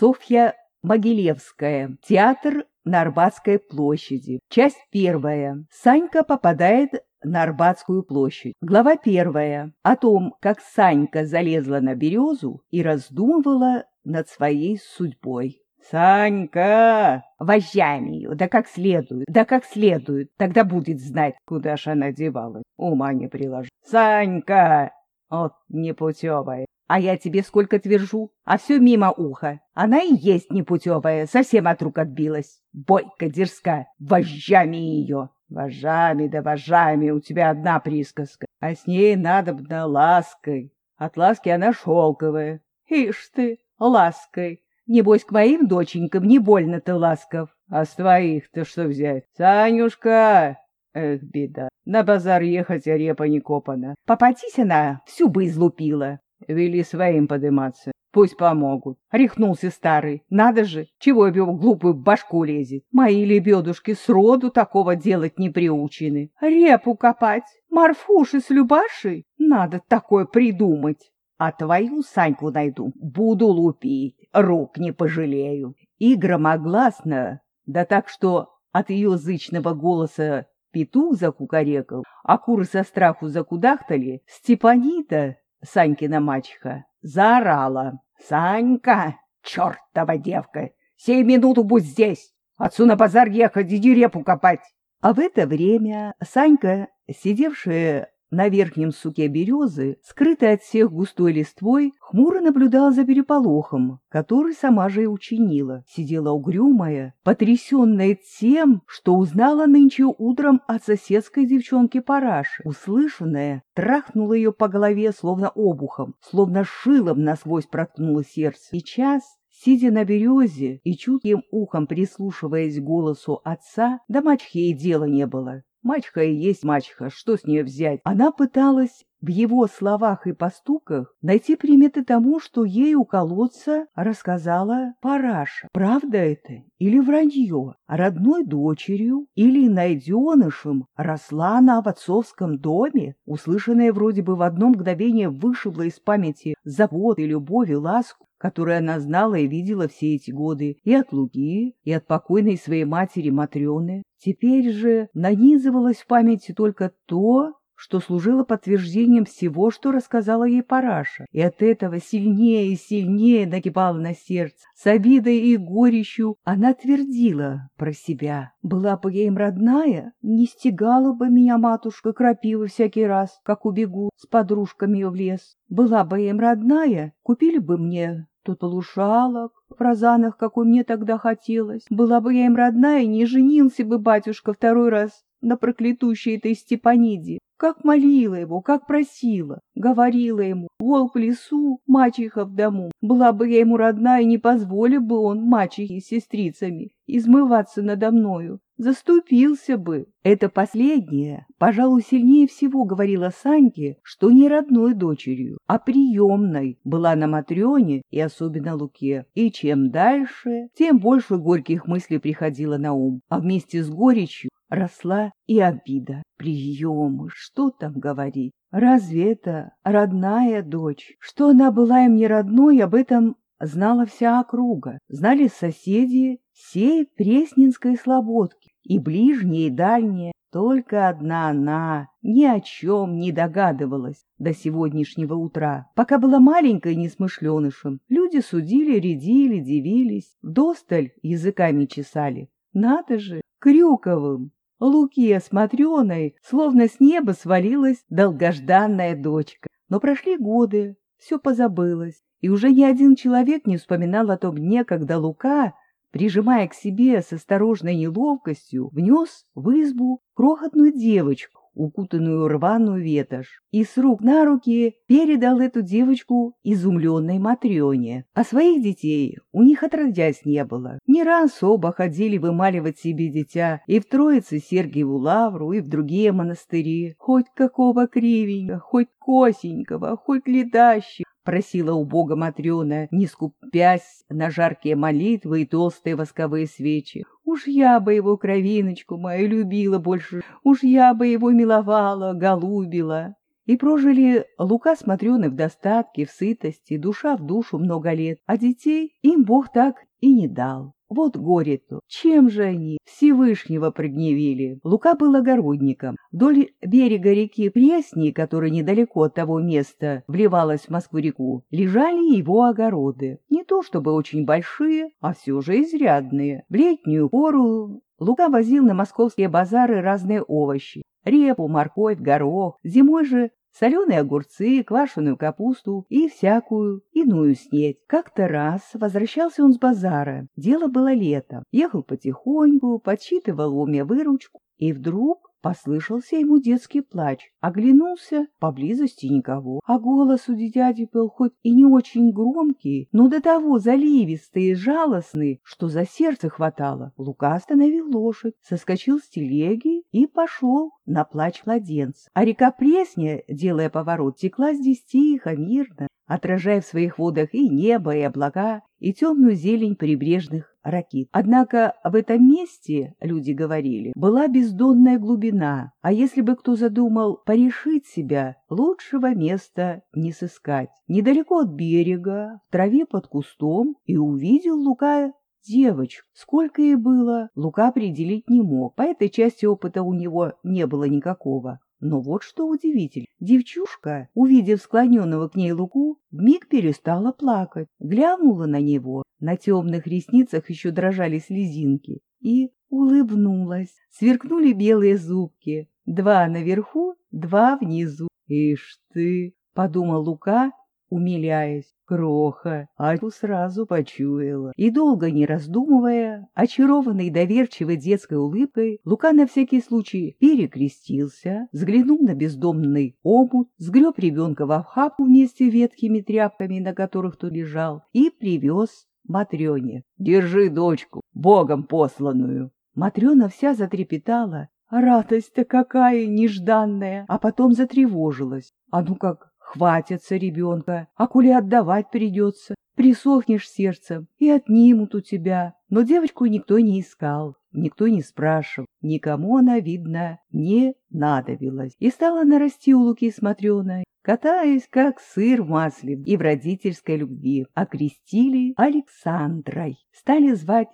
Софья Могилевская. Театр на Арбатской площади. Часть первая. Санька попадает на Арбатскую площадь. Глава первая. О том, как Санька залезла на березу и раздумывала над своей судьбой. «Санька!» «Вожжами ее, да как следует, да как следует, тогда будет знать, куда ж она девалась. Ума не приложу. Санька! Вот непутевая. А я тебе сколько твержу, а все мимо уха. Она и есть непутевая, совсем от рук отбилась. Бойко дерзка, вожжами ее. Вожжами да вожжами, у тебя одна присказка. А с ней надо надобно лаской. От ласки она шелковая. Ишь ты, лаской. Небось, к моим доченькам не больно ты ласков. А с твоих-то что взять? Санюшка! Эх, беда. На базар ехать, а репа не копана. Попадись она, всю бы излупила. Вели своим подыматься. Пусть помогут. Рехнулся старый. Надо же, чего его глупую башку лезет. Мои лебедушки сроду такого делать не приучены. Репу копать, Марфуши с Любашей? Надо такое придумать. А твою Саньку найду, буду лупить, рук не пожалею. И громогласно, да так что от ее зычного голоса петух закукарекал, а куры со страху закудахтали, Степанита Санькина мачеха, заорала. «Санька, чертова девка, сей минуту будь здесь! Отцу на базар ехать, иди репу копать!» А в это время Санька, сидевшая на верхнем суке березы, скрытый от всех густой листвой, хмуро наблюдала за переполохом, который сама же и учинила. Сидела угрюмая, потрясенная тем, что узнала нынче утром от соседской девчонки Параши. Услышанное трахнуло ее по голове словно обухом, словно шилом насквозь проткнуло сердце. Сейчас Сидя на березе и чутким ухом прислушиваясь к голосу отца, до мачхи и дела не было. Мачеха и есть мачеха, что с нее взять? Она пыталась в его словах и поступках найти приметы тому, что ей у колодца рассказала Параша. Правда это или вранье? Родной дочерью или найденышем росла она в отцовском доме? Услышанное вроде бы в одно мгновение вышибло из памяти завод и любовь и ласку, которую она знала и видела все эти годы и от Луки, и от покойной своей матери Матрёны. Теперь же нанизывалось в памяти только то, что служило подтверждением всего, что рассказала ей Параша, и от этого сильнее и сильнее нагибало на сердце. С обидой и горечью она твердила про себя. Была бы я им родная, не стегала бы меня матушка крапивы всякий раз, как убегу с подружками в лес. Была бы я им родная, купили бы мне тут полушалок, в розанах, какой мне тогда хотелось. Была бы я им родная, не женился бы батюшка второй раз на проклятущей этой Степаниде. Как молила его, как просила, говорила ему, волк в лесу, мачеха в дому. Была бы я ему родная, не позволил бы он мачехе с сестрицами измываться надо мною. Заступился бы. Это последнее, пожалуй, сильнее всего говорила Саньке, что не родной дочерью, а приемной была на Матрёне и особенно Луке. И чем дальше, тем больше горьких мыслей приходило на ум, а вместе с горечью росла и обида. Приемы, что там говорить? Разве это родная дочь? Что она была им не родной, об этом знала вся округа. Знали соседи всей Пресненской слободки, и ближние, и дальние. Только одна она ни о чем не догадывалась до сегодняшнего утра. Пока была маленькой несмышленышем, люди судили, рядили, дивились, вдосталь языками чесали. Надо же, Крюковым, Луки осмотренной, словно с неба свалилась долгожданная дочка. Но прошли годы, все позабылось, и уже ни один человек не вспоминал о том дне, когда Лука, прижимая к себе с осторожной неловкостью, внес в избу крохотную девочку, укутанную рваную ветошь, и с рук на руки передал эту девочку изумленной Матрёне. А своих детей у них отродясь не было. Не раз оба ходили вымаливать себе дитя и в Троице Сергиеву Лавру, и в другие монастыри. Хоть какого кривенького, хоть косенького, хоть ледащего, просила у Бога Матрена, не скупясь на жаркие молитвы и толстые восковые свечи. Уж я бы его кровиночку мою любила больше, уж я бы его миловала, голубила. И прожили Лука с Матрёной в достатке, в сытости, душа в душу много лет, а детей им Бог так и не дал. Вот горе-то! Чем же они Всевышнего прогневили? Лука был огородником. Вдоль берега реки Пресни, которая недалеко от того места вливалась в Москву-реку, лежали его огороды. Не то чтобы очень большие, а все же изрядные. В летнюю пору Лука возил на московские базары разные овощи. Репу, морковь, горох. Зимой же соленые огурцы, квашеную капусту и всякую иную снеть. Как-то раз возвращался он с базара. Дело было лето. Ехал потихоньку, подсчитывал в уме выручку, и вдруг Послышался ему детский плач. Оглянулся, поблизости никого. А голос у дитяти был хоть и не очень громкий, но до того заливистый и жалостный, что за сердце хватало. Лука остановил лошадь, соскочил с телеги и пошел на плач младенца. А река Пресня, делая поворот, текла здесь тихо, мирно, отражая в своих водах и небо, и облака, и темную зелень прибрежных ракит. Однако в этом месте, люди говорили, была бездонная глубина, а если бы кто задумал порешить себя, лучшего места не сыскать. Недалеко от берега, в траве под кустом, и увидел Лука девочку. Сколько ей было, Лука определить не мог. По этой части опыта у него не было никакого. Но вот что удивительно. Девчушка, увидев склоненного к ней Луку, вмиг перестала плакать, глянула на него, на темных ресницах еще дрожали слезинки, и улыбнулась. Сверкнули белые зубки, два наверху, два внизу. «Ишь ты!» — подумал Лука умиляясь. Кроха, Атю сразу почуяла. И долго не раздумывая, очарованный доверчивой детской улыбкой, Лука на всякий случай перекрестился, взглянул на бездомный омут, сгреб ребенка в охапку вместе с ветхими тряпками, на которых тот лежал, и привез Матрёне. «Держи дочку, богом посланную!» Матрёна вся затрепетала. Радость-то какая нежданная! А потом затревожилась. А ну как Хватится ребенка, а коли отдавать придется, присохнешь сердцем и отнимут у тебя. Но девочку никто не искал, никто не спрашивал, никому она, видно, не надобилась. И стала нарасти у Луки смотреной, катаясь, как сыр в масле, и в родительской любви. Окрестили Александрой, стали звать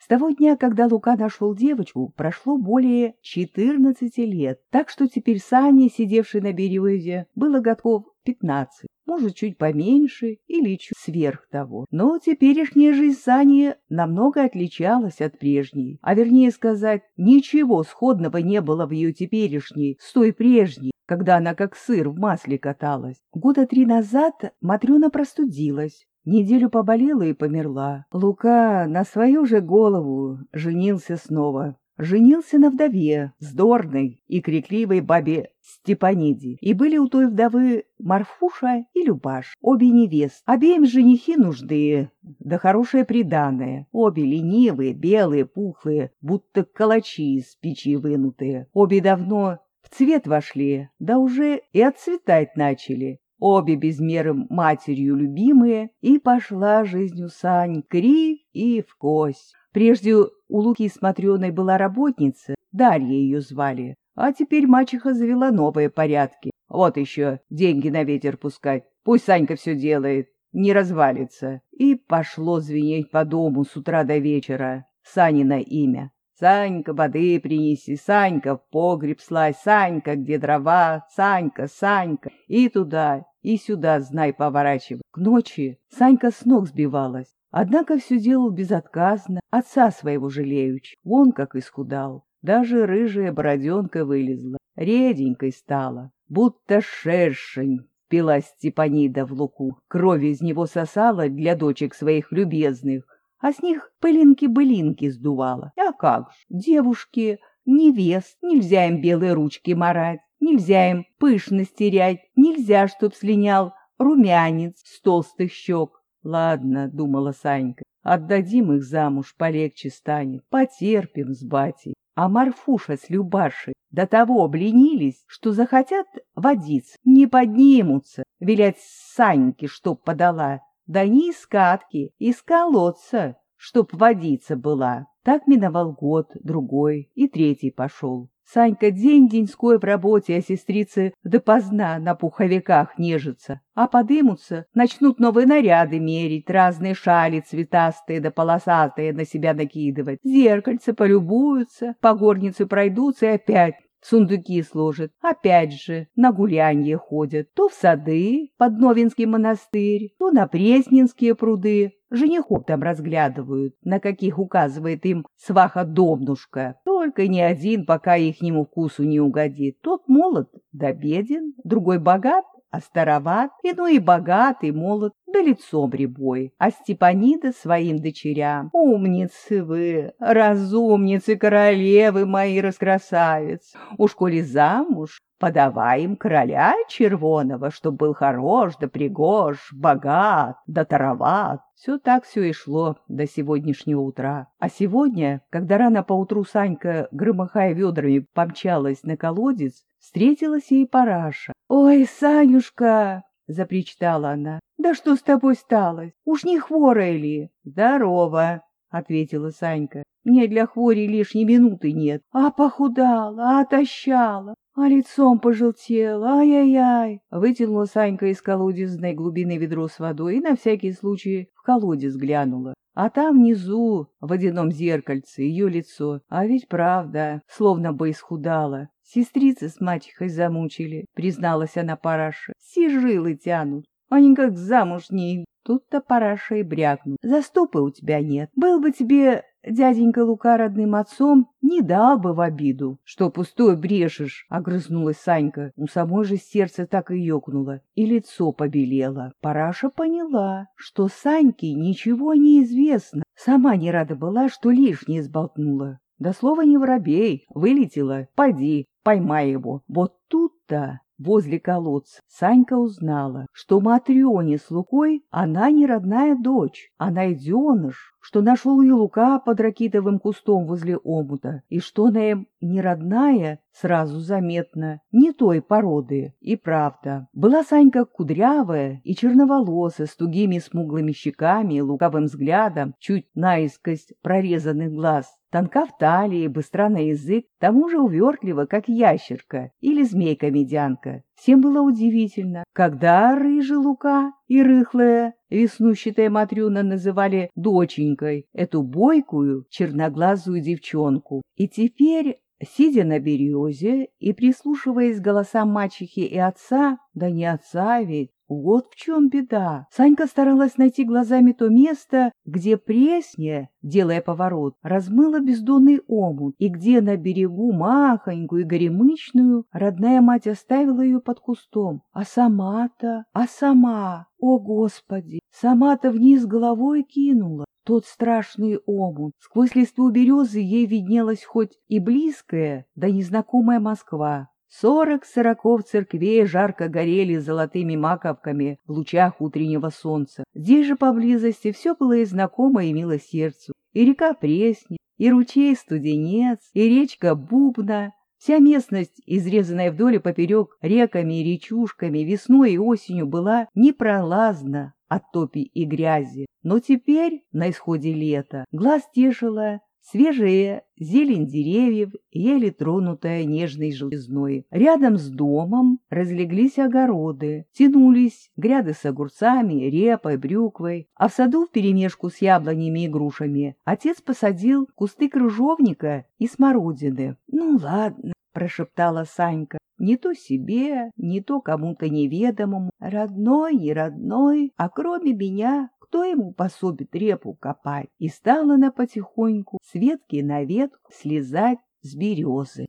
Саней, того дня, когда Лука нашел девочку, прошло более четырнадцати лет, так что теперь Саня, сидевший на березе, было годков пятнадцать, может, чуть поменьше или чуть сверх того. Но теперешняя жизнь Сани намного отличалась от прежней, а вернее сказать, ничего сходного не было в ее теперешней с той прежней, когда она как сыр в масле каталась. Года три назад Матрена простудилась, Неделю поболела и померла. Лука на свою же голову женился снова. Женился на вдове, вздорной и крикливой бабе Степаниде. И были у той вдовы Марфуша и Любаш, обе невест. Обеим женихи нужды, да хорошее приданое. Обе ленивые, белые, пухлые, будто калачи из печи вынутые. Обе давно цвет вошли, да уже и отцветать начали обе без меры матерью любимые, и пошла жизнь у Сань кривь и в кость. Прежде у Луки с Матрёной была работница, Дарья ее звали, а теперь мачеха завела новые порядки. Вот еще деньги на ветер пускать, пусть Санька все делает, не развалится. И пошло звенеть по дому с утра до вечера Санина имя. Санька, воды принеси, Санька, в погреб слазь, Санька, где дрова, Санька, Санька, и туда, и сюда, знай, поворачивай. К ночи Санька с ног сбивалась, однако все делал безотказно, отца своего жалеючи. Вон как исхудал, даже рыжая бороденка вылезла, реденькой стала, будто шершень. Пила Степанида в луку, кровь из него сосала для дочек своих любезных, а с них пылинки-былинки сдувала. А как ж, девушки, невест, нельзя им белые ручки марать. Нельзя им пышность терять, нельзя, чтоб слинял румянец с толстых щек. Ладно, — думала Санька, — отдадим их замуж, полегче станет, потерпим с батей. А Марфуша с Любашей до того обленились, что захотят водиться, не поднимутся, велять Саньке, чтоб подала, да не из катки, из колодца, чтоб водиться была. Так миновал год, другой и третий пошел. Санька день-деньской в работе, а сестрицы допоздна на пуховиках нежатся. А подымутся, начнут новые наряды мерить, разные шали цветастые да полосатые на себя накидывать, зеркальце полюбуются, по горнице пройдутся и опять сундуки сложат, опять же на гулянье ходят, то в сады под Новинский монастырь, то на Пресненские пруды, женихов там разглядывают, на каких указывает им сваха-домнушка. Только ни один пока ихнему вкусу не угодит. Тот молод да беден, другой богат, а староват, иной и богат, и молод, да лицом рябой, а Степанида своим дочерям. Умницы вы, разумницы королевы мои раскрасавец. Уж коли замуж, подавай им короля червоного, чтоб был хорош да пригож, богат да тароват. Все так все и шло до сегодняшнего утра. А сегодня, когда рано поутру Санька, громыхая ведрами, помчалась на колодец, встретилась ей параша. «Ой, Санюшка!» — запричитала она. «Да что с тобой сталось? Уж не хворая ли?» «Здорово!» — ответила Санька. «Мне для хвори лишней минуты нет. А похудала, а отощала, а лицом пожелтела, ай-яй-яй!» Вытянула Санька из колодезной глубины ведро с водой и на всякий случай в колодец глянула. А там внизу, в водяном зеркальце, ее лицо. А ведь правда, словно бы исхудала. Сестрицы с мачехой замучили, призналась она Параше. Все жилы тянут, они как замуж не. Тут-то Параша и брякнул. Заступа у тебя нет. Был бы тебе дяденька Лука родным отцом, не дал бы в обиду. Что пустой брешешь, огрызнулась Санька. У самой же сердце так и ёкнуло, и лицо побелело. Параша поняла, что Саньке ничего не известно. Сама не рада была, что лишнее сболтнула. Да слово не воробей, вылетела, поди, поймай его. Вот тут-то возле колодца, Санька узнала, что Матрёне с Лукой она не родная дочь, а найденыш, что нашел и Лука под ракитовым кустом возле омута, и что она им не родная, сразу заметно, не той породы. И правда, была Санька кудрявая и черноволосая, с тугими смуглыми щеками и лукавым взглядом, чуть наискось прорезанных глаз, тонка в талии, быстра на язык, тому же увертлива, как ящерка или змейка-медянка. Всем было удивительно, когда рыжий Лука и рыхлая веснущатая Матрюна называли доченькой эту бойкую черноглазую девчонку. И теперь Сидя на березе и прислушиваясь к голосам мачехи и отца, да не отца ведь, вот в чем беда. Санька старалась найти глазами то место, где пресня, делая поворот, размыла бездонный омут, и где на берегу махонькую и горемычную родная мать оставила ее под кустом. А сама-то, а сама, о Господи, сама-то вниз головой кинула тот страшный омут. Сквозь листву березы ей виднелась хоть и близкая, да незнакомая Москва. Сорок сороков церквей жарко горели золотыми маковками в лучах утреннего солнца. Здесь же поблизости все было и знакомо и мило сердцу. И река Пресня, и ручей Студенец, и речка Бубна. Вся местность, изрезанная вдоль и поперек реками и речушками, весной и осенью была непролазна от топи и грязи. Но теперь, на исходе лета, глаз тешила Свежая зелень деревьев, еле тронутая нежной железной. Рядом с домом разлеглись огороды, тянулись гряды с огурцами, репой, брюквой, а в саду вперемешку с яблонями и грушами отец посадил кусты крыжовника и смородины. «Ну ладно», — прошептала Санька, не то себе, не то кому-то неведомому, родной, не родной, а кроме меня кто ему пособит репу копать? И стала она потихоньку с ветки на ветку слезать с березы.